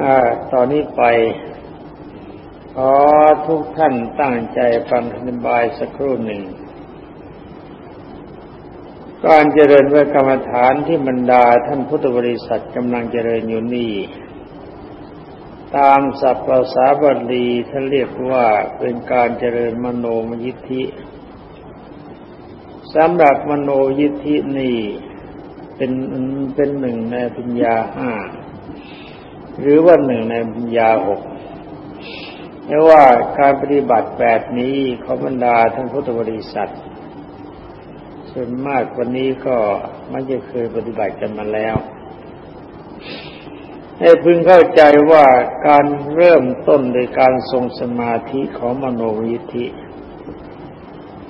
อตอนนี้ไปขอทุกท่านตั้งใจฟังอธิบายสักครู่หนึ่งการเจริญเวกรรมฐานที่บรรดาท่านพุทธบริษัทกำลังเจริญอยู่นี่ ตามศัพท์ภาษาบาลีท่านเรียกว่าเป็นการเจริญมโนมยิทธิสำหรับมโนยิทธินี่เป็นเป็นหนึ่งในปัญญาห้า หรือว่าหนึ่งในปัญญาหกเรียกว่าการปฏิบัติแบบนี้เขาบรรดาท่านพุทธบริษัทส่วนมากวันนี้ก็มันจะเคยปฏิบัติกันมาแล้ว ให้พึงเข้าใจว่าการเริ่มต้นโดยการทรงสมาธิของมโนยิธิ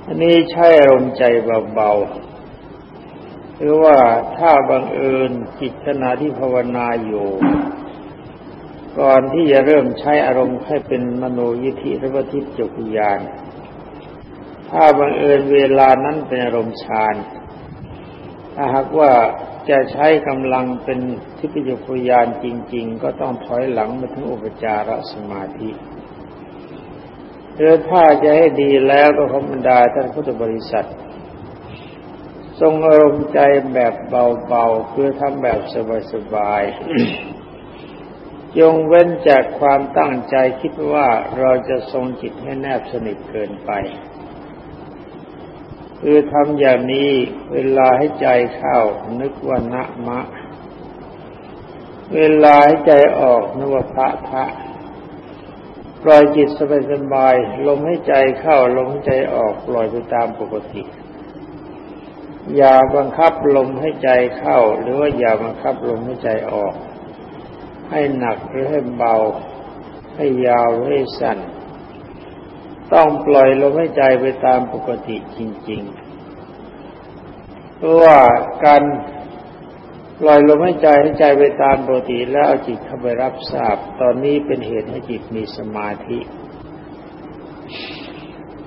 อันนี้ใช้อารมณ์ใจเบาๆหรือว่าถ้าบังเอิญจิตขณะที่ภาวนาอยู่ ก่อนที่จะเริ่มใช้อารมณ์ให้เป็นมโนยิธิหรือว่าทิพจุกยานถ้าบังเอิญเวลานั้นเป็นอารมณ์ฌานถ้าหากว่าจะใช้กำลังเป็นทิพจุกยานจริง ๆ ก็ต้องถอยหลังมาถึงอุปจารสมาธิหรือถ้าจะให้ดีแล้วก็ขอบรรดาท่านพุทธบริษัท ทรงอารมณ์ใจแบบเบาๆคือทำแบบสบายๆ จงเว้นจากความตั้งใจคิดว่าเราจะทรงจิตให้แนบสนิทเกินไป คือทำอย่างนี้เวลาให้ใจเข้านึกว่านะมะ เวลาให้ใจออกนึกว่าพระทะปล่อยจิตสบายๆลมให้ใจเข้าลมให้ใจออกปล่อยไปตามปกติ อย่าบังคับลมให้ใจเข้า หรือว่าอย่าบังคับลมให้ใจออก ให้หนักหรือให้เบา ให้ยาวหรือให้สั้น ต้องปล่อยลมหายใจไปตามปกติจริงๆเพราะว่าการปล่อยลมหายใจให้ใจไปตามปกติแล้วเอาจิตเข้าไปรับทราบ ตอนนี้เป็นเหตุให้จิตมีสมาธิ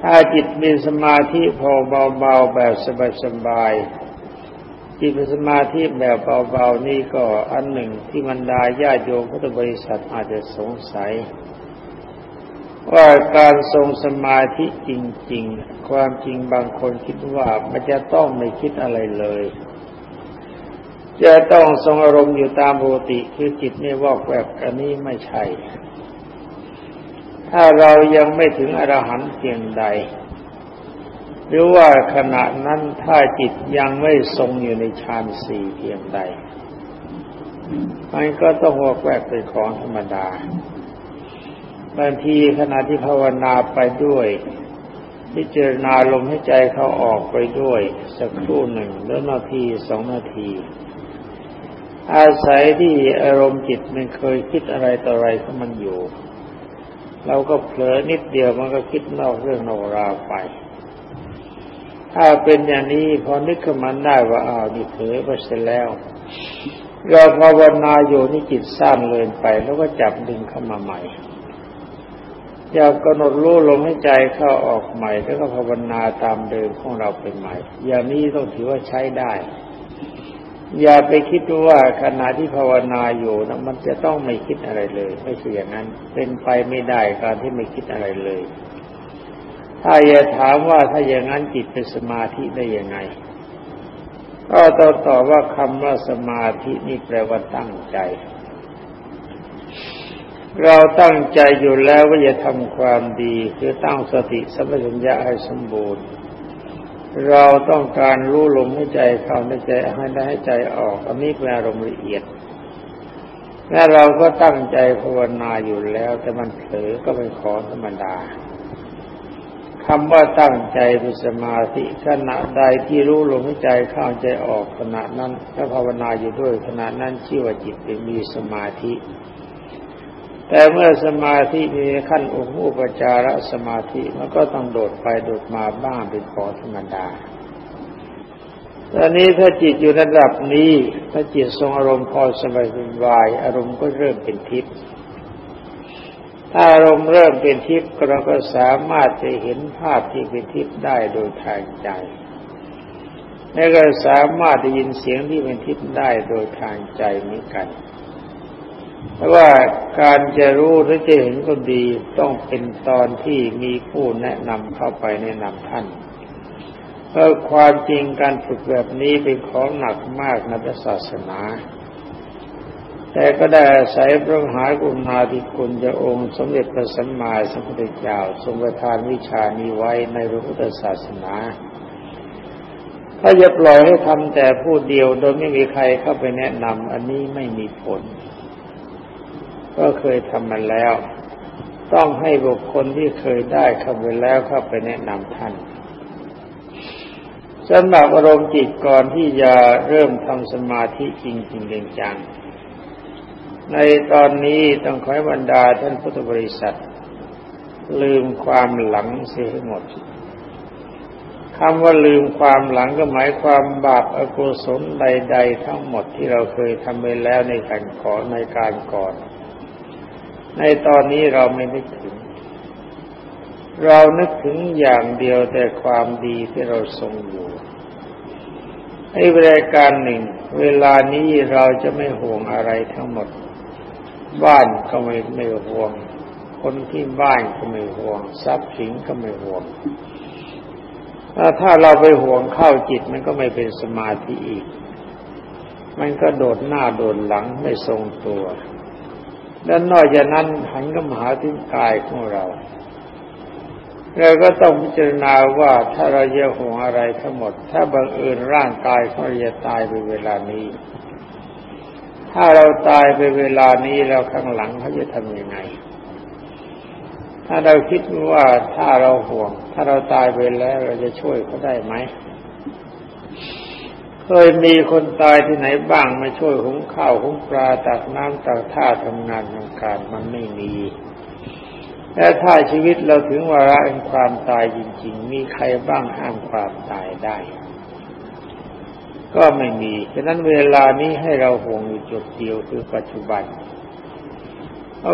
ถ้าจิตมีสมาธิพอเบาๆแบบสบายๆ จิตสมาธิแบบเบาๆนี่ก็อันหนึ่งที่บรรดาญาโยมพุทธบริษัทอาจจะสงสัย ว่าการทรงสมาธิจริง ๆ ความจริงบางคนคิดว่ามันจะต้องไม่คิดอะไรเลย จะต้องทรงอารมณ์อยู่ตามปกติคือจิตไม่วอกแวกอันนี้ไม่ใช่ ถ้าเรายังไม่ถึงอรหันต์เพียงใด หรือว่าขณะนั้นถ้าจิตยังไม่ทรงอยู่ในฌานสี่เพียงใดมันก็ต้องวอกแวกเป็นของธรรมดาบางทีขณะที่ภาวนาไปด้วย พิจารณาลมให้ใจเขาออกไปด้วย สักครู่หนึ่งแล้วนาทีสองนาที อาศัยที่อารมณ์จิตมันเคยคิดอะไรต่ออะไรของมันอยู่ เราก็เผลอนิดเดียวมันก็คิดนอกเรื่องนอกราวไป ถ้าเป็นอย่างนี้พอนึกขึ้นมาได้ว่าอ้าวนี่เผลอไปเสร็จแล้ว เราภาวนาอยู่นี่จิตสั้นเลยไป แล้วก็จับดึงเข้ามาใหม่อยากกำหนดรู้ลมให้ใจเข้าออกใหม่ แล้วก็ภาวนาตามเดิมของเราเป็นใหม่ อย่างนี้ต้องถือว่าใช้ได้ อย่าไปคิดว่าขณะที่ภาวนาอยู่นะมันจะต้องไม่คิดอะไรเลย ไม่ใช่อย่างนั้น เป็นไปไม่ได้การที่ไม่คิดอะไรเลย ถ้าอย่าถามว่าถ้าอย่างนั้นจิตเป็นสมาธิได้ยังไง ก็ต้องตอบว่าคำว่าสมาธินี่แปลว่าตั้งใจ เราตั้งใจอยู่แล้วว่าจะทำความดี คือตั้งสติสัมปชัญญะให้สมบูรณ์ เราต้องการรู้ลมให้ใจเข้าให้ใจให้ได้ให้ใจออกอันนี้เป็นอารมณ์ละเอียดและเราก็ตั้งใจภาวนาอยู่แล้ว แต่มันเผลอก็เป็นของธรรมดา คำว่าตั้งใจเป็นสมาธิขณะใดที่รู้ลมหายใจเข้าใจออกขณะนั้นถ้าภาวนาอยู่ด้วยขณะนั้นชื่อว่าจิตเป็นมีสมาธิ แต่เมื่อสมาธิมีขั้นองค์อุปจารสมาธิมันก็ต้องโดดไปโดดมาบ้างเป็นของธรรมดาตอนนี้ถ้าจิตอยู่ระดับนี้ ถ้าจิตทรงอารมณ์พอสบายสบายอารมณ์ก็เริ่มเป็นทิพย์ ถ้าอารมณ์เริ่มเป็นทิพย์เราก็สามารถจะเห็นภาพที่เป็นทิพย์ได้โดยทางใจ และก็สามารถได้ยินเสียงที่เป็นทิพย์ได้โดยทางใจเหมือนกันแต่ว่าการจะรู้หรือจะเห็นก็ดีต้องเป็นตอนที่มีผู้แนะนำเข้าไปแนะนำท่านเพราะความจริงการฝึกแบบนี้เป็นของหนักมากในศาสนา แต่ก็ได้อาศัยพระมหากรุณาธิคุณจะองค์ สมเด็จพระสัมมาสัมพุทธเจ้า ทรงประทานวิชานี้ไว้ในพระพุทธศาสนา ถ้าจะปล่อยให้ทำแต่ผู้เดียวโดยไม่มีใครเข้าไปแนะนำอันนี้ไม่มีผล ก็เคยทำมาแล้ว ต้องให้บุคคลที่เคยได้เข้าไปแล้วเข้าไปแนะนำท่านสำหรับอารมณ์จิตก่อนที่จะเริ่มทำสมาธิจริงจริงจัง ในตอนนี้ต้องขอบรรดาท่านพุทธบริษัท ลืมความหลังเสียหมดคำว่าลืมความหลังก็หมายความบาปอกุศลใด ๆ ทั้งหมดที่เราเคยทำไปแล้วในการก่อนในการก่อน ในตอนนี้เราไม่นึกถึง เรานึกถึงอย่างเดียวแต่ความดีที่เราทรงอยู่ในบริการหนึ่ง เวลานี้เราจะไม่ห่วงอะไรทั้งหมด บ้านก็ไม่ไม่ห่วง คนที่บ้านก็ไม่ห่วง ทรัพย์สินก็ไม่ห่วงถ้าเราไปห่วงเข้าจิตมันก็ไม่เป็นสมาธิอีก มันก็โดดหน้าโดดหลังไม่ทรงตัว และนอกจากนั้นหันก็มาหาถึงกายของเราเราก็ต้องพิจารณาว่าถ้าเราจะห่วงอะไรทั้งหมด ถ้าบังเอิญร่างกายเขาจะตายไปเวลานี้ ถ้าเราตายไปเวลานี้เราข้างหลังเขาจะทำยังไง ถ้าเราคิดว่าถ้าเราห่วง ถ้าเราตายไปแล้วเราจะช่วยเขาได้ไหม เคยมีคนตายที่ไหนบ้างมาช่วยหุงข้าวหุงปลาตักน้ำตักท่าทำงานทำการมันไม่มีและถ้าชีวิตเราถึงวาระแห่งความตายจริง ๆ มีใครบ้างห้ามความตายได้ ก็ไม่มีฉะนั้นเวลานี้ให้เราห่วงอยู่จุดเดียวคือปัจจุบัน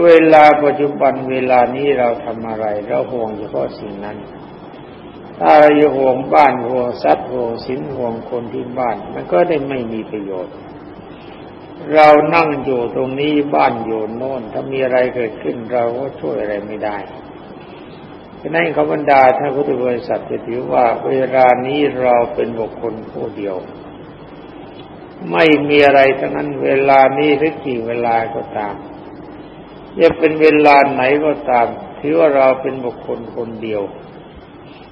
เวลาปัจจุบันเวลานี้เราทำอะไร เราห่วงเฉพาะสิ่งนั้น ถ้าเราห่วงบ้านห่วงทรัพย์ห่วงสินห่วงคนที่บ้าน มันก็ได้ไม่มีประโยชน์ เรานั่งอยู่ตรงนี้บ้านอยู่โน่น ถ้ามีอะไรเกิดขึ้นเราก็ช่วยอะไรไม่ได้ฉะนั้นขบรรดาท่านพุทธบริษัทจะถือว่าเวลานี้เราเป็นบุคคลผู้เดียว ไม่มีอะไรทั้งนั้นเวลานี้หรือกี่เวลาก็ตามจะเป็นเวลาไหนก็ตามถือว่าเราเป็นบุคคลคนเดียว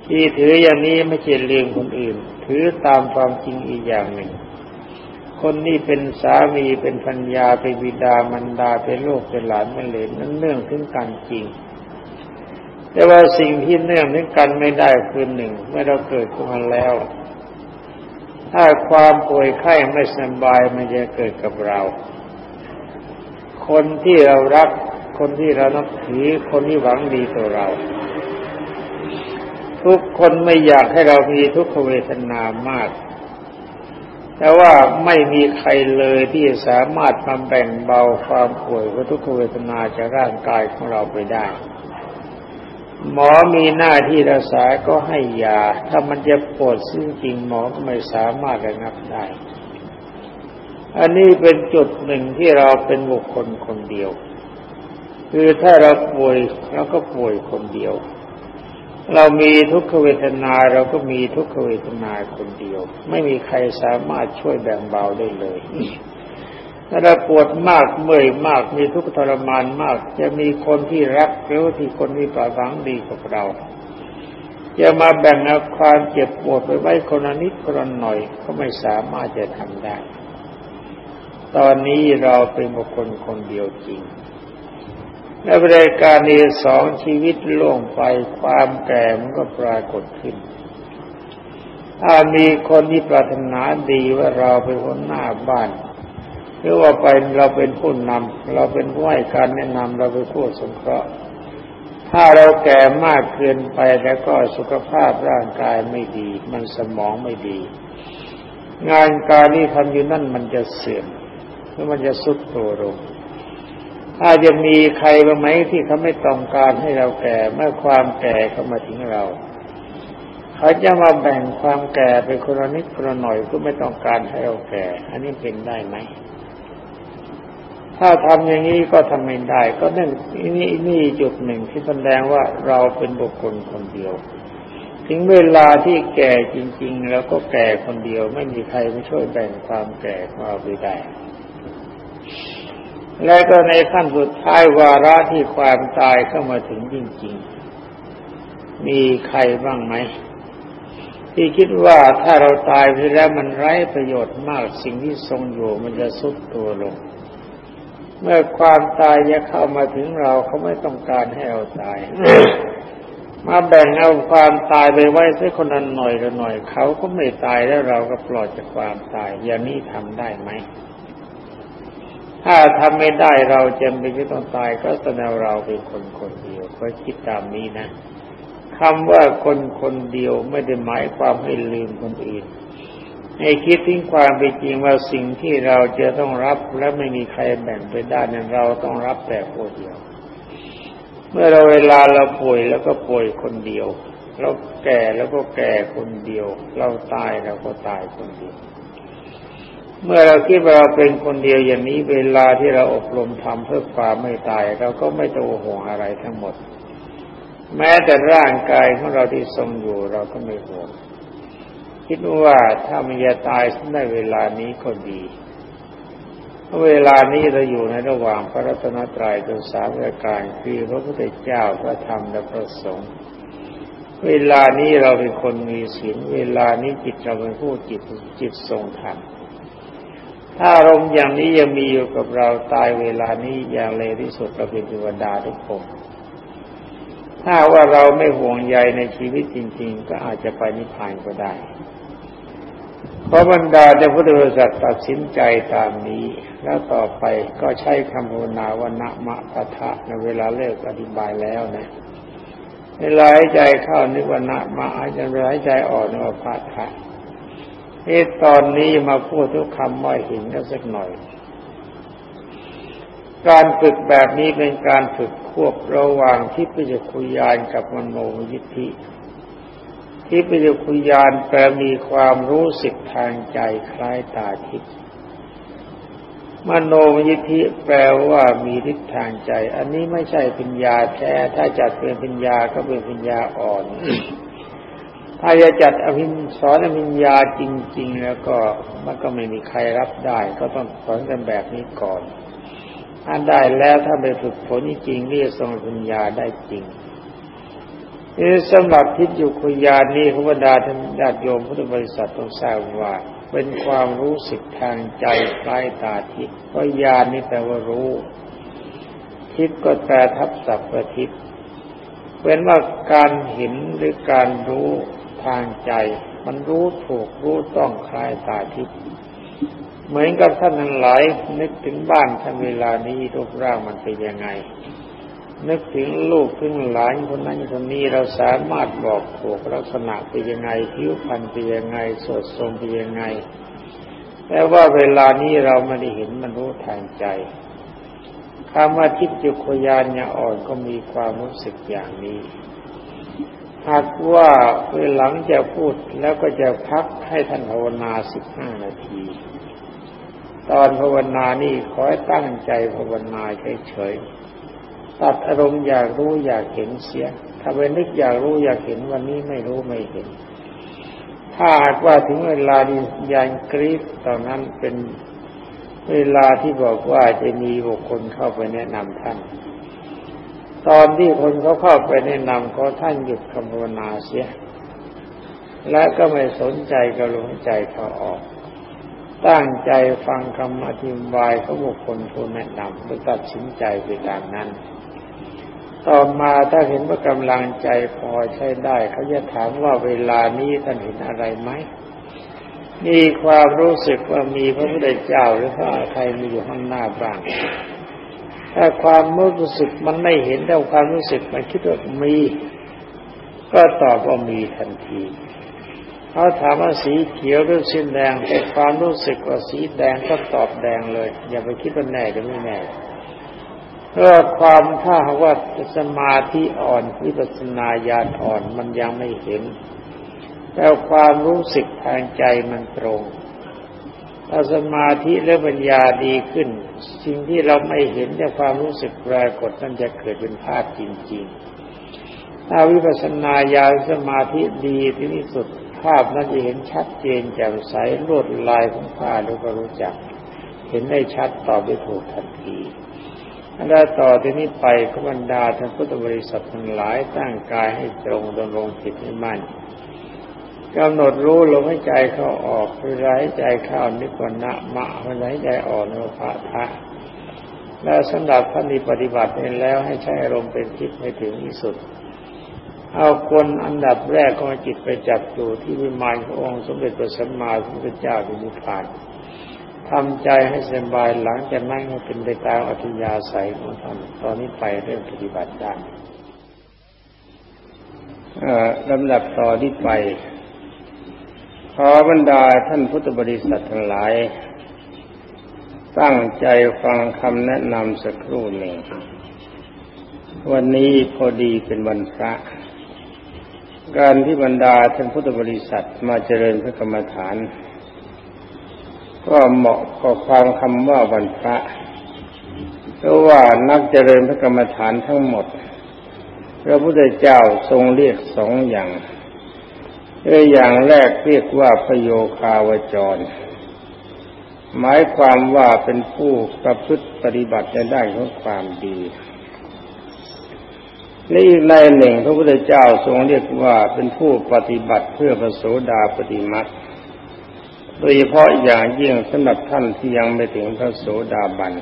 ที่ถืออย่างนี้ไม่ใช่เลี้ยงคนอื่น ถือตามความจริงอีกอย่างหนึ่ง คนนี้เป็นสามีเป็นพัญญาเป็นบิดามันดาเป็นลูกเป็นหลานเป็นเหลนนั้นเนื่องถึงกันจริง แต่ว่าสิ่งที่เนื่องถึงกันไม่ได้คือหนึ่งเมื่อเราเกิดขึ้นมาแล้ว ถ้าความป่วยไข้ไม่สบายมันจะเกิดกับเรา คนที่เรารัก คนที่เรานับถือคนที่หวังดีต่อเรา ทุกคนไม่อยากให้เรามีทุกขเวทนามาก แต่ว่าไม่มีใครเลยที่สามารถมาแบ่งเบาความป่วยวัตุกขเวทนาจากร่างกายของเราไปได้ หมอมีหน้าที่รักษาก็ให้ยา ถ้ามันจะปวดซึ่งจริงหมอก็ไม่สามารถระงับได้ อันนี้เป็นจุดหนึ่งที่เราเป็นบุคคลคนเดียว คือถ้าเราป่วยเราก็ป่วยคนเดียว เรามีทุกขเวทนาเราก็มีทุกขเวทนาคนเดียว ไม่มีใครสามารถช่วยแบ่งเบาได้เลย ถ้าเราปวดมากเมื่อยมากมีทุกข์ทรมานมาก จะมีคนที่รักหรือที่คนที่ปราฝังดีกับเราจะมาแบ่งเอาความเจ็บปวดไปไว้คนละนิดคนละหน่อยก็ไม่สามารถจะทำได้ ตอนนี้เราเป็นบุคคลคนเดียวจริงในบริการนี้สองชีวิตล่วงไปความแก่มันก็ปรากฏขึ้น ถ้ามีคนที่ปรารถนาดีว่าเราเป็นคนหน้าบ้าน หรือว่าไปเราเป็นผู้นำเราเป็นผู้ให้การแนะนำเราเป็นผู้สงเคราะห์ถ้าเราแก่มากเกินไปแล้วก็สุขภาพร่างกายไม่ดี มันสมองไม่ดี งานการที่ทำอยู่นั่นมันจะเสื่อมหรือมันจะสุดตัวลงถ้าจะมีใครบ้างไหมที่เขาไม่ต้องการให้เราแก่เมื่อความแก่เข้ามาถึงเรา เขาจะมาแบ่งความแก่เป็นคนละนิดคนละหน่อยก็ไม่ต้องการให้เราแก่ อันนี้เป็นได้ไหม ถ้าทำอย่างนี้ก็ทำไม่ได้ ก็นั่นนี่นี่จุดหนึ่งที่แสดงว่าเราเป็นบุคคลคนเดียว ถึงเวลาที่แก่จริง ๆ แล้วก็แก่คนเดียว ไม่มีใครมาช่วยแบ่งความแก่ของเราไปได้และก็ในขั้นสุดท้ายวาระที่ความตายเข้ามาถึงจริง ๆ มีใครบ้างไหมที่คิดว่าถ้าเราตายไปแล้วมันไร้ประโยชน์มากสิ่งที่ทรงอยู่มันจะสุดตัวลง เมื่อความตายจะเข้ามาถึงเราเขาไม่ต้องการให้เราตาย มาแบ่งเอาความตายไปไว้สักคนนั้นหน่อยละหน่อย เขาก็ไม่ตายแล้วเราก็ปลอดจากความตาย อย่างนี้ทำได้ไหม ถ้าทำไม่ได้เราจะไม่ต้องตายก็แสดงเราเป็นคนคนเดียวก็คิดตามนี้นะคำว่าคนคนเดียวไม่ได้หมายความให้ลืมคนอื่น ให้คิดถึงความเป็นจริงว่าสิ่งที่เราจะต้องรับและไม่มีใครแบ่งไปได้นั้นเราต้องรับแต่คนเดียว เมื่อเราเวลาเราป่วยแล้วก็ป่วยคนเดียวเราแก่แล้วก็แก่คนเดียว เราตายเราก็ตายคนเดียว เมื่อเราคิดว่าเราเป็นคนเดียวอย่างนี้เวลาที่เราอบรมทำเพื่อความไม่ตาย เราก็ไม่ต้องห่วงอะไรทั้งหมด แม้แต่ร่างกายของเราที่ทรงอยู่เราก็ไม่ห่วง คิดว่าถ้ามันจะตายในเวลานี้ก็ดีเพราะเวลานี้เราอยู่ในระหว่างพระรัตนตรัยตัวสามประการคือพระพุทธเจ้าพระธรรมและพระสงฆ์เวลานี้เราเป็นคนมีศีลเวลานี้จิตเราเป็นผู้จิตจิตทรงธรรมถ้าอารมณ์อย่างนี้ยังมีอยู่กับเราตายเวลานี้อย่างเลวที่สุดเราเป็นเทวดาทุกคน ถ้าว่าเราไม่ห่วงใยในชีวิตจริง ๆ ก็อาจจะไปนิพพานก็ได้ เพราะบรรดาเจ้าพุทธบริษัทตัดสินใจตามนี้ แล้วต่อไปก็ใช้คำภาวนาวนะมะปะทะในเวลาเลิกอธิบายแล้วนะเวลาหายใจเข้านึกวันะมะอาจจะเวลาหายใจออกนึกว่าปะทะเอตอนนี้มาพูดทุกคำว่าหินก็สักหน่อย การฝึกแบบนี้เป็นการฝึกควบระหว่างที่ปิจคุยานกับมโนยิทธิที่ปิจคุยานแปลมีความรู้สึกทางใจคล้ายตาทิพย์มโนยิทธิแปลว่ามีทิศทางใจ อันนี้ไม่ใช่ปัญญาแท้ ถ้าจัดเป็นปัญญาก็เป็นปัญญาอ่อน ถ้าจะจัดอภินสอนอภิญญาจริง ๆ แล้วก็มันก็ไม่มีใครรับได้ ก็ต้องสอนกันแบบนี้ก่อน ถ้าได้แล้วถ้าไปฝึกฝนจริงนี่ทรงปัญญาได้จริงนี่สำหรับทิฏยุคุยานนี้พระบรรดาท่านญาติโยมพุทธบริษัทต้องทราบว่า เป็นความรู้สึกทางใจคล้ายตาทิพย์เพราะญาณนี่แปลว่ารู้ ทิพย์ก็แปลทับศัพท์ประทิพย์เป็นว่าการเห็นหรือการรู้ทางใจ มันรู้ถูกรู้ต้องคล้ายตาทิพย์ เหมือนกับท่านทั้งหลาย นึกถึงบ้านท่านเวลานี้รูปร่างมันเป็นยังไง นึกถึงลูกถึงหลานคนนั้นคนนี้เราสามารถบอกถูกลักษณะเป็นยังไงผิวพรรณเป็นยังไงสดทรงเป็นยังไงแต่ว่าเวลานี้เราไม่ได้เห็นมันรู้ทางใจคำว่าทิพยุคยานเนี่ยอ่อนก็มีความรู้สึกอย่างนี้ หากว่าเวลาหลังจะพูดแล้วก็จะพักให้ท่านภาวนาสิบห้านาที ตอนภาวนานี่ขอให้ตั้งใจภาวนาเฉยๆตัดอารมณ์อยากรู้อยากเห็นเสีย ถ้าไปนึกอยากรู้อยากเห็นวันนี้ไม่รู้ไม่เห็น ถ้าหากว่าถึงเวลาดียานกรีดตอนนั้นเป็นเวลาที่บอกว่าจะมีบุคคลเข้าไปแนะนำท่าน ตอนที่คนเขาเข้าไปแนะนำเขาท่านหยุดคำภาวนาเสีย และก็ไม่สนใจกระลงใจเขาออก ตั้งใจฟังคำอธิบายของบุคคลผู้แนะนำแล้วตัดสินใจไปตามนั้น ต่อมาถ้าเห็นว่ากำลังใจพอใช้ได้ เขาจะถามว่าเวลานี้ท่านเห็นอะไรไหมมีความรู้สึกว่ามีพระพุทธเจ้าหรือพระใครมีอยู่ข้างหน้าบ้างถ้าความรู้สึกมันไม่เห็นแต่ความรู้สึกมันคิดว่ามี ก็ตอบว่ามีทันที เขาถามว่าสีเขียวหรือสีแดงแต่ความรู้สึกว่าสีแดงก็ตอบแดงเลย อย่าไปคิดว่าแน่หรือไม่แน่เพราะความถ้าว่าสมาธิอ่อนวิปัสนาญาณอ่อนมันยังไม่เห็นแต่ความรู้สึกทางใจมันตรงถ้าสมาธิและปัญญาดีขึ้น สิ่งที่เราไม่เห็นแต่ความรู้สึกปรากฏนั่นจะเกิดเป็นภาพจริงๆถ้าวิปัสสนาญาณสมาธิดีที่สุด ภาพนั้นจะเห็นชัดเจนแจ่มใสรวดลายของผ้าเราก็รู้จัก เห็นได้ชัดตอบได้ถูกทันทีแล้วต่อที่นี้ไปขบรรดาท่านพุทธบริษัททั้งหลายตั้งกายให้ตรงดำรงจิตให้มั่นกำหนดรู้ลมหายใจเข้าออกเวลาหายใจเข้านิพนะมะหายใจออกนภาทะและสำหรับท่านที่ปฏิบัตินี้แล้วให้ใช้อารมณ์เป็นทิพย์ให้ถึงที่สุด เอาคนอันดับแรกของจิตไปจับอยู่ที่วิมานขององค์สมเด็จพระสัมมาสัมพุทธเจ้าที่นิพพานทำใจให้สบายหลังจากนั้นก็เป็นไปตามอัธยาศัยของท่านตอนนี้ไปเรื่องปฏิบัติได้ลำดับต่อที่ไป ขอบรรดาท่านพุทธบริษัททั้งหลาย ตั้งใจฟังคำแนะนำสักครู่หนึ่ง วันนี้พอดีเป็นวันพระ การที่บรรดาท่านพุทธบริษัทมาเจริญพระกรรมฐาน ก็เหมาะกับความคำว่าวันพระเพราะว่านักเจริญพระกรรมฐานทั้งหมด พระพุทธเจ้าทรงเรียกสองอย่างเออย่างแรกเรียกว่าพโยคาวจร หมายความว่าเป็นผู้ประพฤติปฏิบัติในด้านของความดี ในอีกในหนึ่งพระพุทธเจ้าทรงเรียกว่าเป็นผู้ปฏิบัติเพื่อพระโสดาปฏิมัติโดยเฉพาะอย่างยิ่งสำหรับท่านที่ยังไม่ถึงพระโสดาบัน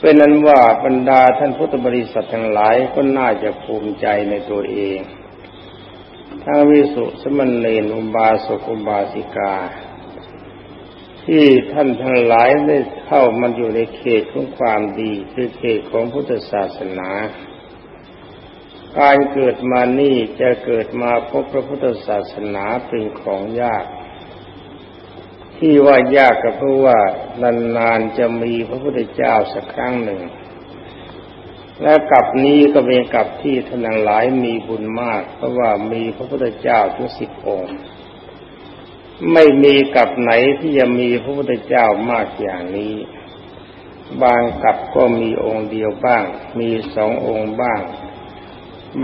เป็นนั้นว่าบรรดาท่านพุทธบริษัททั้งหลายก็น่าจะภูมิใจในตัวเองทั้งวิสุสมณเณรอุบาสกอุบาสิกา ที่ท่านทั้งหลายได้เข้ามาอยู่ในเขตของความดีคือเขตของพุทธศาสนา การเกิดมานี่จะเกิดมาพบพระพุทธศาสนาเป็นของยาก ที่ว่ายากก็เพราะว่านานๆจะมีพระพุทธเจ้าสักครั้งหนึ่ง และกับนี้ก็เป็นกับที่ท่านหลายมีบุญมาก เพราะว่ามีพระพุทธเจ้าถึงสิบองค์ไม่มีกับไหนที่จะมีพระพุทธเจ้ามากอย่างนี้ บางกับก็มีองค์เดียวบ้าง มีสององค์บ้าง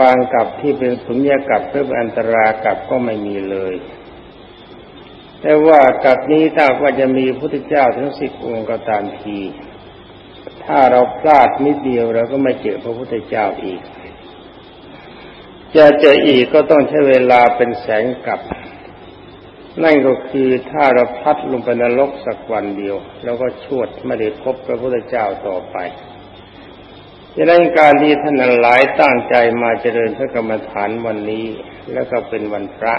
บางกับที่เป็นสุญญากับเพื่ออันตรากับก็ไม่มีเลย แต่ว่ากับนี้ถ้าว่าจะมีพระพุทธเจ้าถึงสิบองค์ก็ตามที ถ้าเราพลาดนิดเดียวเราก็ไม่เจอพระพุทธเจ้าอีก จะเจออีกก็ต้องใช้เวลาเป็นแสงกับ นั่นก็คือถ้าเราพัดลงไปนรกสักวันเดียว แล้วก็ชวดไม่ได้พบพระพุทธเจ้าต่อไป ดังนั้นการที่ท่านหลายตั้งใจมาเจริญพระกรรมฐานวันนี้แล้วก็เป็นวันพระ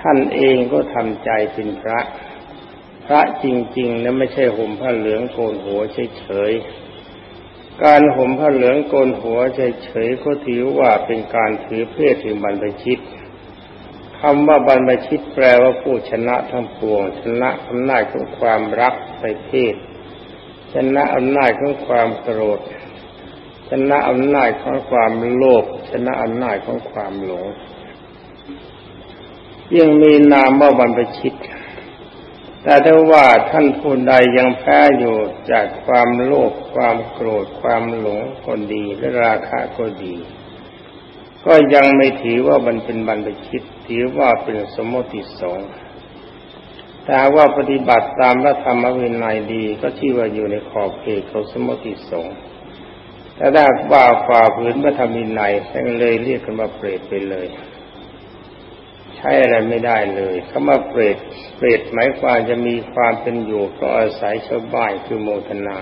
ท่านเองก็ทำใจเป็นพระ พระจริงๆนะไม่ใช่ห่มผ้าเหลืองโกนหัวเฉยๆการห่มผ้าเหลืองโกนหัวเฉยๆก็ถือว่าเป็นการถือเพศถึงบรรพชิตคำว่าบรรพชิตแปลว่าผู้ชนะทั้งปวง ชนะอำนาจของความรักในเพศชนะอำนาจของความโกรธ ชนะอำนาจของความโลภชนะอำนาจของความหลง ยังมีนามว่าบรรพชิต แต่ถ้าว่าท่านผู้ใดยังแพ้อยู่จากความโลภความโกรธความหลงคนดีและราคะก็ดี ก็ยังไม่ถือว่ามันเป็นบรรพชิต ถือว่าเป็นสมมติสงฆ์แต่ว่าปฏิบัติตามพระธรรมวินัยดีก็ที่ว่าอยู่ในขอบเขตของสมมติสงฆ์ แต่ถ้าว่าฝ่าฝืนพระธรรมินัยทั้งเลยเรียกกันว่าเปรตไปเลย ใช้อะไรไม่ได้เลยคำว่าเปรตเปรตหมายความจะมีความเป็นอยู่ก็อาศัยชาวบ้านคือโมทนา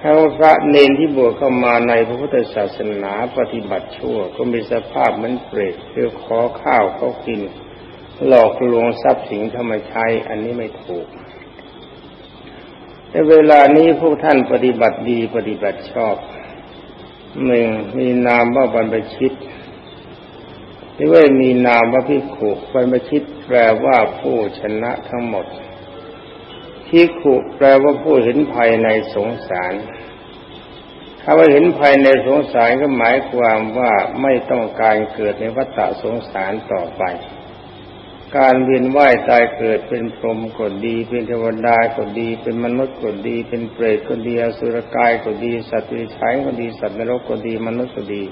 ถ้าพระเนนที่บวชเข้ามาในพระพุทธศาสนาปฏิบัติชั่ว ก็มีสภาพเหมือนเปรตคือขอข้าวเขากิน หลอกลวงทรัพย์สินธรรมชัยอันนี้ไม่ถูก แต่เวลานี้พวกท่านปฏิบัติดีปฏิบัติชอบหนึ่งมีนามว่าบรรพชิตที่ว่ามีนามว่าพิขุปรมาชิตแปลว่าผู้ชนะทั้งหมดพิขุแปลว่าผู้เห็นภายในสงสารคำว่าเห็นภายในสงสารก็หมายความว่าไม่ต้องการเกิดในวัฏสงสารต่อไป การเวียนว่ายตายเกิดเป็นพรหมก็ดี เป็นเทวดาก็ดี เป็นมนุษย์ก็ดี เป็นเปรตก็ดีอสุรกายก็ดี สัตว์ที่ใช้ก็ดี สัตว์นรกก็ดี มนุษย์ก็ดี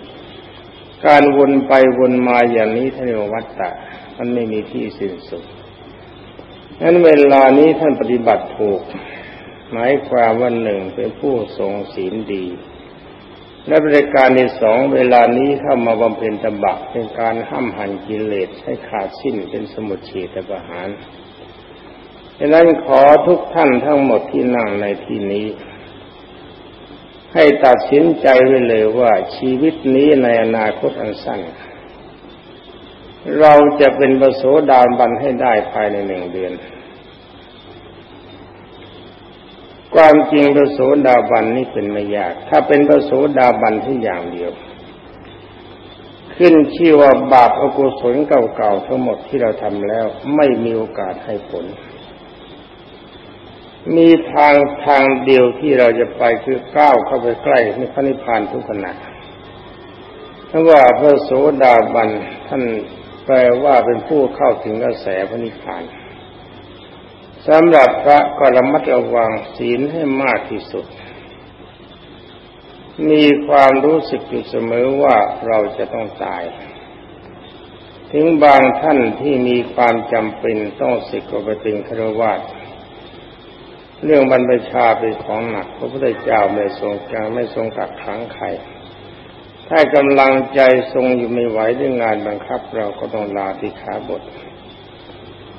การวนไปวนมาอย่างนี้ท่านเรียกว่าวัฏฏะมันไม่มีที่สิ้นสุดนั้นเวลานี้ท่านปฏิบัติถูก หมายความว่าหนึ่งเป็นผู้ทรงศีลดี และบริการในสองเวลานี้เข้ามาบำเพ็ญตบะเป็นการห้ามหันกิเลสให้ขาดสิ้นเป็นสมุทเฉตประหารดังนั้นขอทุกท่านทั้งหมดที่นั่งในที่นี้ ให้ตัดสินใจไว้เลยว่าชีวิตนี้ในอนาคตอันสั้น เราจะเป็นประโสดาบันให้ได้ภายในหนึ่งเดือน ความจริงประโสดาบันนี่เป็นไม่ยาก ถ้าเป็นประโสดาบันที่อย่างเดียว ขึ้นชื่อว่าบาปอกุศลเก่าๆทั้งหมดที่เราทำแล้ว ไม่มีโอกาสให้ผล มีทางทางเดียวที่เราจะไปคือก้าวเข้าไปใกล้ในพระนิพพานทุกขณะเพราะว่าพระโสดาบันท่านแปลว่าเป็นผู้เข้าถึงกระแสพระนิพพาน สำหรับพระก็ระมัดระวังศีลให้มากที่สุด มีความรู้สึกอยู่เสมอว่าเราจะต้องตาย ถึงบางท่านที่มีความจำเป็นต้องสิกข์ไปเป็นครวาสเรื่องบรรพชาเป็นของหนักพระพุทธเจ้าไม่ทรงจางไม่ทรงกักขังใครถ้ากำลังใจทรงอยู่ไม่ไหวด้วยงานบังคับเราก็ต้องลาสิกขาบท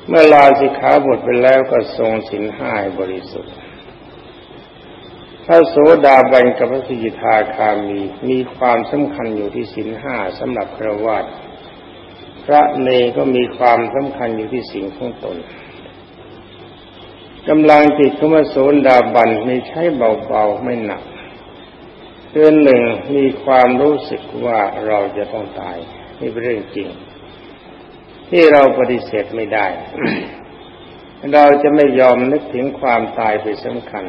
เมื่อลาสิกขาบทไปแล้วก็ทรงสินห้าบริสุทธิ์พระโสดาบันกับพระสิกิทาคามีมีความสำคัญอยู่ที่สินห้าสำหรับพระวาดพระเนก็มีความสำคัญอยู่ที่สิ่งของตนกำลังจิตของพระโสดาบันไม่ใช่เบาๆไม่หนักคือหนึ่งมีความรู้สึกว่าเราจะต้องตายนี่เป็นเรื่องจริง ที่เราปฏิเสธไม่ได้ เราจะไม่ยอมนึกถึงความตายเป็นสำคัญ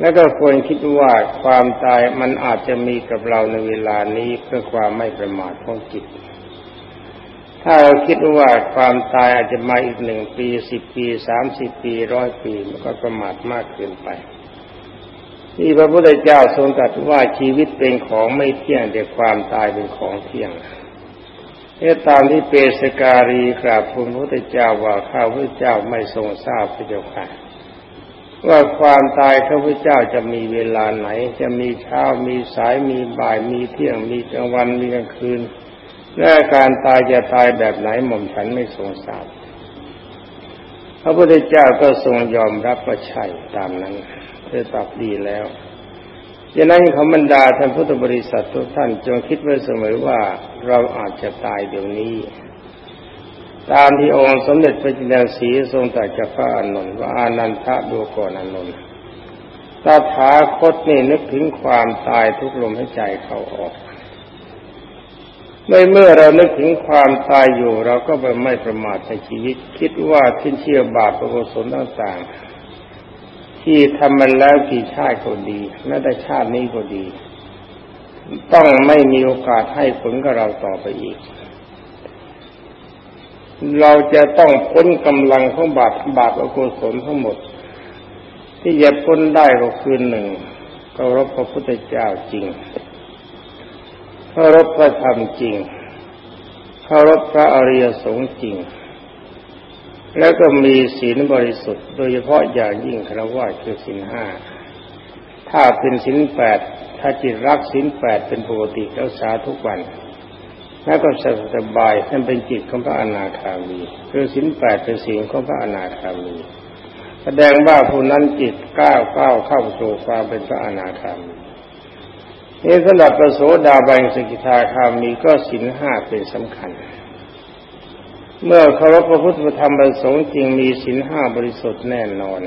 แล้วก็ควรคิดว่าความตายมันอาจจะมีกับเราในเวลานี้เพื่อความไม่ประมาทของจิต ถ้าเราคิดว่าความตายอาจจะมาอีกหนึ่งปีสิบปีสามสิบปีร้อยปีมันก็ประมาทมากเกินไปที่พระพุทธเจ้าทรงตรัสว่าชีวิตเป็นของไม่เที่ยงแต่ความตายเป็นของเที่ยง เอตามที่เปสการีกราบพระพุทธเจ้าว่าข้าพระเจ้าไม่ทรงทราบพระเจ้าค่ะว่าความตายข้าพเจ้าจะมีเวลาไหน จะมีเช้ามีสายมีบ่ายมีเที่ยงมีกลางวันมีกลางคืนและการตายจะตายแบบไหนหม่อมฉันไม่ทรงทราบพระพุทธเจ้าก็ทรงยอมรับว่าใช่ตามนั้นเธอตอบดีแล้ว ดังนั้นขบรรดาท่านพุทธบริษัททุกท่านจงคิดไว้เสมอว่าเราอาจจะตายเดี๋ยวนี้ ตามที่องค์สมเด็จพระจินดาสีทรงตรัสกับพระอานนท์ว่าอานันทะดูก่อนอานนท์ตาถาคตนี่นึกถึงความตายทุกลมให้ใจเขาออกในเมื่อเรานึกถึงความตายอยู่ เราก็ไม่ประมาทในชีวิต คิดว่าทิ้นเชื่อบาปประกุศลต่างๆ ที่ทำมันแล้วกี่ชาติก็ดีแม้แต่ชาตินี้ก็ดี ต้องไม่มีโอกาสให้ผลกับเราต่อไปอีก เราจะต้องพ้นกำลังของบาปบาปอกุศลทั้งหมด ที่จะพ้นได้ก็คือหนึ่งเคารพพระพุทธเจ้าจริงเคารพพระธรรมจริงเคารพพระอริยสงฆ์จริง แล้วก็มีศีลบริสุทธิ์ โดยเฉพาะอย่างยิ่งครวญคือศีลห้า ถ้าเป็นศีลแปด ถ้าจิตรักศีลแปดเป็นปกติรักษาทุกวัน แล้วก็สบายนั่นเป็นจิตของพระอนาคามี คือศีลแปดเป็นศีลของพระอนาคามี แสดงว่าผู้นั้นจิตก้าวก้าเข้าสู่ความเป็นพระอนาคามีนี่สำหรับประโสดาบันสกิทาคามีก็ศีลห้าเป็นสำคัญ เมื่อเคารพพระพุทธธรรมประสงค์จริงมีศีลห้าบริสุทธิ์แน่นอน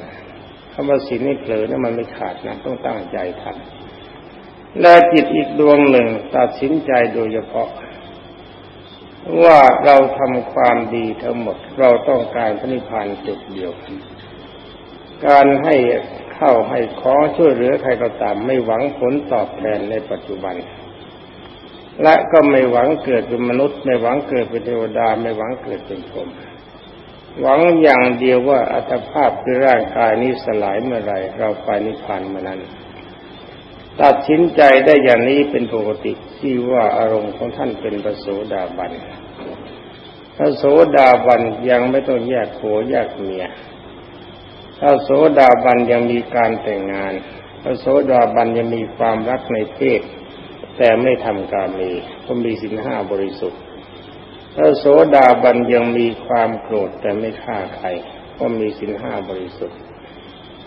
คำว่าศีลนี่เผลอเนี่ยมันไม่ขาดนะต้องตั้งใจทำและจิตอีกดวงหนึ่งตัดสินใจโดยเฉพาะ ว่าเราทำความดีทั้งหมด เราต้องการพระนิพพานจุดเดียว การให้เข้าให้ขอช่วยเหลือใครก็ตามไม่หวังผลตอบแทนในปัจจุบัน และก็ไม่หวังเกิดเป็นมนุษย์ ไม่หวังเกิดเป็นเทวดา ไม่หวังเกิดเป็นพรหมหวังอย่างเดียวว่าอัตภาพคือร่างกายนี้สลายเมื่อไรเราไปนิพพานเมื่อนั้น ตัดสินใจได้อย่างนี้เป็นปกติที่ว่าอารมณ์ของท่านเป็นประโสดาบันพระโสดาบันยังไม่ต้องแยกผัวแยกเมียพระโสดาบันยังมีการแต่งงานพระโสดาบันยังมีความรักในเพศ แต่ไม่ทำการมีก็มีสินห้าบริสุทธิ์พระโสดาบันยังมีความโกรธแต่ไม่ฆ่าใครก็มีสินห้าบริสุทธิ์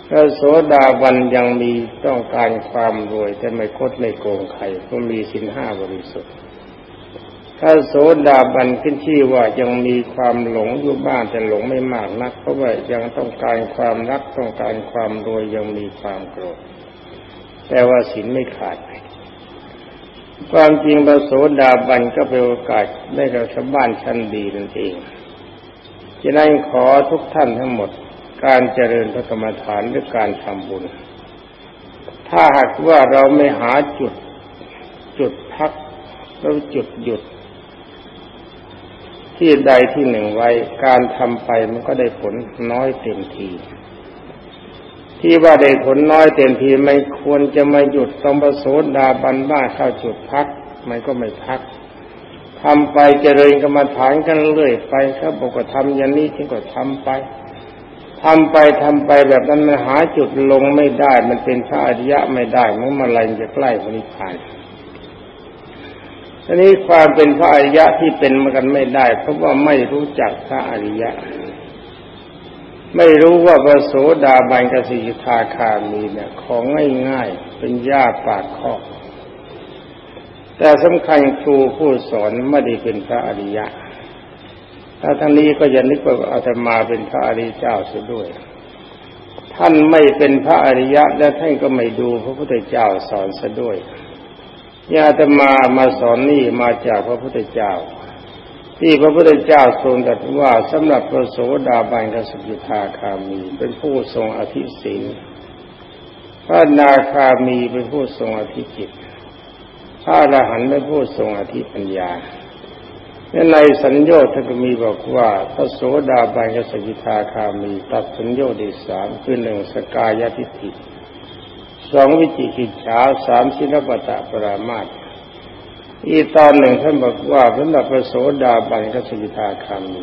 พระโสดาบันยังมีต้องการความรวยแต่ไม่คดไม่โกงใครก็มีสินห้าบริสุทธิ์ถ้าโสดาบันขึ้นชื่อว่ายังมีความหลงอยู่บ้านแต่หลงไม่มากนัก เพราะว่ายังต้องการความรักต้องการความรวยยังมีความโกรธแต่ว่าสินไม่ขาด ความจริงพระโสดาบันก็เป็นโอกาสได้กับชาวบ้านชั้นดีนั่นเองฉะนั้นขอทุกท่านทั้งหมดการเจริญพระกรรมฐานหรือการทำบุญ ถ้าหากว่าเราไม่หาจุดจุดพักแล้วจุดหยุด ที่ใดที่หนึ่งไว้การทำไปมันก็ได้ผลน้อยเต็มที ที่ว่าได้ผลน้อยเต็มทีไม่ควรจะมาหยุดต้องประโสดาบันบ้าเข้าจุดพัก มันก็ไม่พักทำไปเจริญกรรมฐานกันเรื่อยไปครับบอกว่าทำอย่างนี้ที่ก็ทำไปทำไปทำไปแบบนั้นมันหาจุดลงไม่ได้ มันเป็นพระอริยะไม่ได้เมื่อมาลัยจะใกล้พระนิพพานทีนี้ความเป็นพระอริยะที่เป็นมากันไม่ได้ เพราะว่าไม่รู้จักพระอริยะ ไม่รู้ว่าพระโสดาบันกสิทาคามีเนี่ยของง่ายๆเป็นยาปากข้อแต่สำคัญครูผู้สอนไม่ได้เป็นพระอริยะถ้าทั้งนี้ก็อย่านึกว่าอาตมาเป็นพระอริยเจ้าเสียด้วย ท่านไม่เป็นพระอริยะ และท่านก็ไม่ดูพระพุทธเจ้าสอนเสียด้วยญาตมามาสอนนี่มาจากพระพุทธเจ้า ที่พระพุทธเจ้าทรงตรัสว่าสำหรับพระโสดาบันกสกิทาคามีเป็นผู้ทรงอธิศีลพระนาคามีเป็นผู้ทรงอธิจิต พระอรหันต์เป็นผู้ทรงอธิปัญญาในสัญญาท่านก็มีบอกว่าพระโสดาบันกสกิทาคามีตัดสัญญาดีสามคือหนึ่งสกายทิฏฐิสองวิจิกิจฉาสามศิลปตะปรามาต อีตอนหนึ่งท่านบอกว่าสำหรับพระโสดาบันกสิทาคามี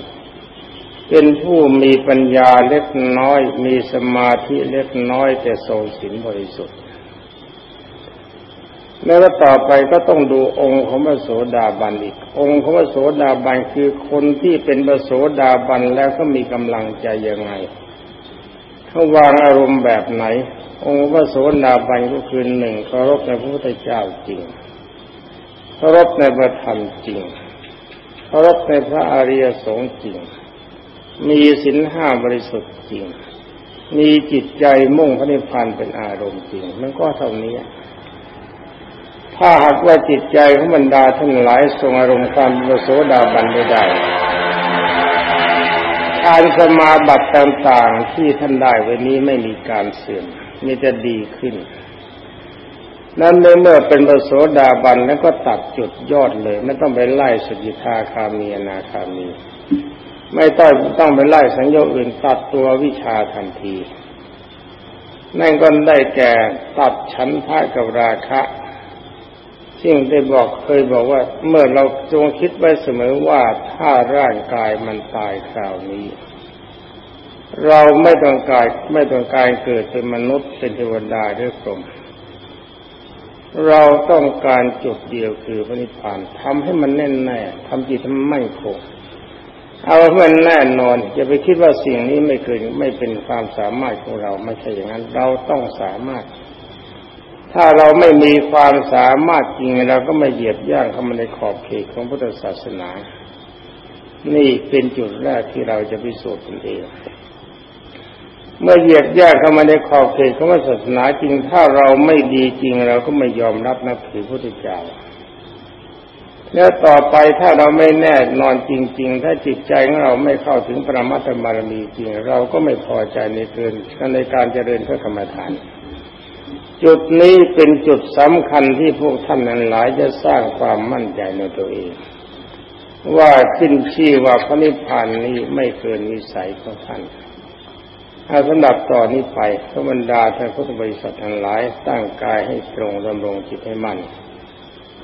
เป็นผู้มีปัญญาเล็กน้อย มีสมาธิเล็กน้อยแต่ทรงศีลบริสุทธิ์แล้วต่อไปก็ต้องดูองค์ของพระโสดาบันอีก องค์ของพระโสดาบันคือคนที่เป็นพระโสดาบันแล้วก็มีกำลังใจยังไงเขาวางอารมณ์แบบไหน องค์พระโสดาบันก็คือหนึ่งเคารพในพระพุทธเจ้าจริง เคารพในพระธรรมจริงเคารพในพระอริยสงฆ์จริง มีศีลห้าบริสุทธิ์จริง มีจิตใจมุ่งพระนิพพานเป็นอารมณ์จริง มันก็เท่านี้ ถ้าหากว่าจิตใจของบรรดาท่านหลายทรงอารมณ์ความโสดาบันไม่ได้การสมาบัติต่างๆที่ท่านได้วันนี้ไม่มีการเสื่อมมีแต่ดีขึ้น นั้นเมื่อเป็นพระโสดาบันแล้วก็ตัดจุดยอดเลย ไม่ต้องไปไล่สกิทาคามีนาคามี ไม่ต้องต้องไปไล่สัญญาอื่นตัดตัววิชาทันทีนั่นก็ได้แก่ตัดชั้นพระกับราคะซึ่งได้บอกเคยบอกว่า เมื่อเราจงคิดไว้เสมอว่าถ้าร่างกายมันตายคราวนี้ เราไม่ต้องการไม่ต้องการเกิดเป็นมนุษย์เป็นเทวดาหรือพรหม เราต้องการจุดเดียวคือพระนิพพานทำให้มันแน่นแน่ทำจิตมันมั่นคงเอาให้มันแน่นอนอย่าไปคิดว่าสิ่งนี้ไม่เคยไม่เป็นความสามารถของเราไม่ใช่อย่างนั้น เราต้องสามารถ ถ้าเราไม่มีความสามารถจริงเราก็ไม่เหยียบย่างเข้ามาในขอบเขตของพุทธศาสนา นี่เป็นจุดแรกที่เราจะพิสูจน์ตนเอง เมื่อเหยียบแยกเข้ามาในขอบเขตของศาสนาจริง ถ้าเราไม่ดีจริงเราก็ไม่ยอมรับนับถือพระพุทธเจ้าแล้วต่อไปถ้าเราไม่แน่นอนจริง ๆ ถ้าจิตใจของเราไม่เข้าถึงปรมัตถบารมีจริง เราก็ไม่พอใจในเกินในการเจริญพระกรรมฐาน จุดนี้เป็นจุดสำคัญที่พวกท่านนั้นหลายจะสร้างความมั่นใจในตัวเอง ว่าขึ้นชื่อว่าพระนิพพานนี้ไม่เกินวิสัยของท่าน เอาสำหรับต่อนนี้ไปพระบรรดาท่านพุทธบริษัททั้งหลายตั้งกายให้ตรงดำรงจิตให้มั่น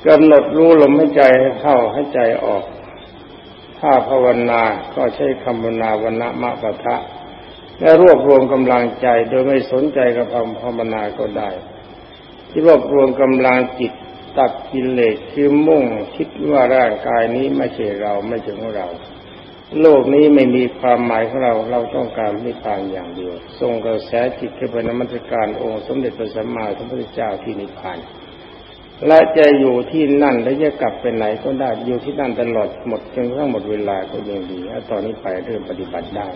กำหนดรู้ลมให้ใจให้เข้าให้ใจออก ถ้าภาวนาก็ใช้คำภาวนาวันณมะปะทะ และรวบรวมกำลังใจโดยไม่สนใจกับคำภาวนาก็ได้ ที่รวบรวมกำลังจิตตัดกิเลสคือมุ่งคิดว่าร่างกายนี้ไม่ใช่เราไม่ใช่ของเรา โลกนี้ไม่มีความหมายของเรา เราต้องการนิพพานอย่างเดียวทรงกระแสจิตขึ้นไปนมัสการองค์สมเด็จพระสัมมาสัมพุทธเจ้าที่นิพพาน และจะอยู่ที่นั่นและจะกลับไปไหนก็ได้อยู่ที่นั่นตลอดหมดจนกระทั่งหมดเวลาก็ยังดีแล้วตอนนี้ไปเริ่มปฏิบัติได้